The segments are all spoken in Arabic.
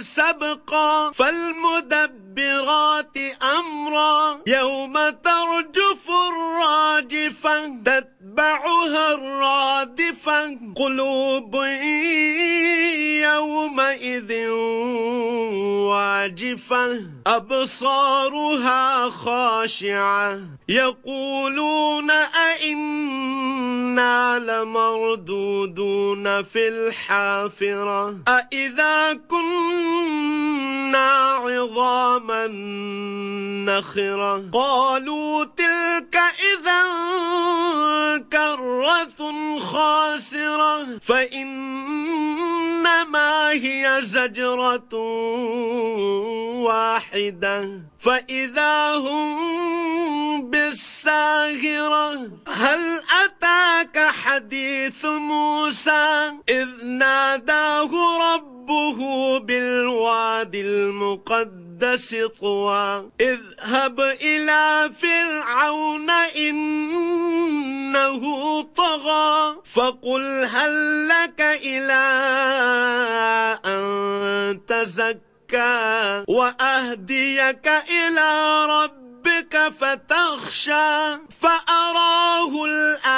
سبقا فالمدبرات أمرا. يوم ترجف الراجفة تتبعها الرادفة. قلوب يومئذ واجفة أبصارها خاشعة. يقولون أئنا لمردودون في الحافرة أئذا كنا عظاما نخرة قالوا تلك إذا كرة خاسرة فإنما هي زجرة واحدة فإذا هم حديث موسى إذ ناداه ربه بالواد المقدس طوى. اذهب إلى فرعون إنه طغى. فقل هل لك إلى أن تزكى وأهديك إلى ربك فتخشى. فأراه الآية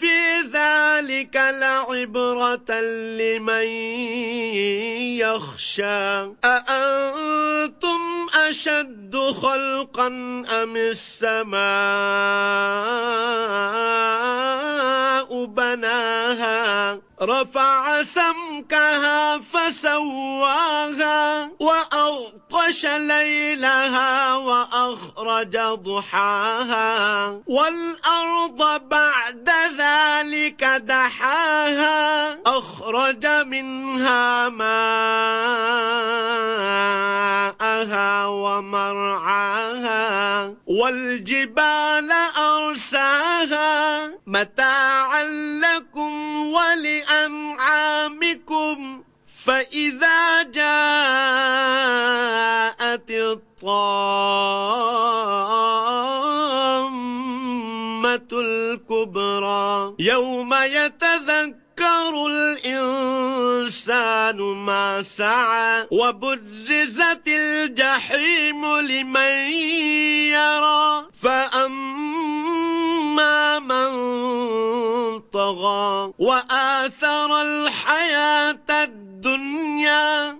ذلك لعبرة لمن يخشى. أأنتم أشد خلقا أم السماء؟ بناها رفع سمكها فسواها وأغطش ليلها وأخرج ضحاها والأرض بعد ذلك دحاها أخرج منها ماءها ومرعاها والجبال أرساها متاعا لكم ولأنعامكم فإذا جاءت الطامة الكبرى يوم يتذكر الإنسان ما سعى وبرزت الجحيم لمن يرى. فأما من طغى وآثر الحياة الدنيا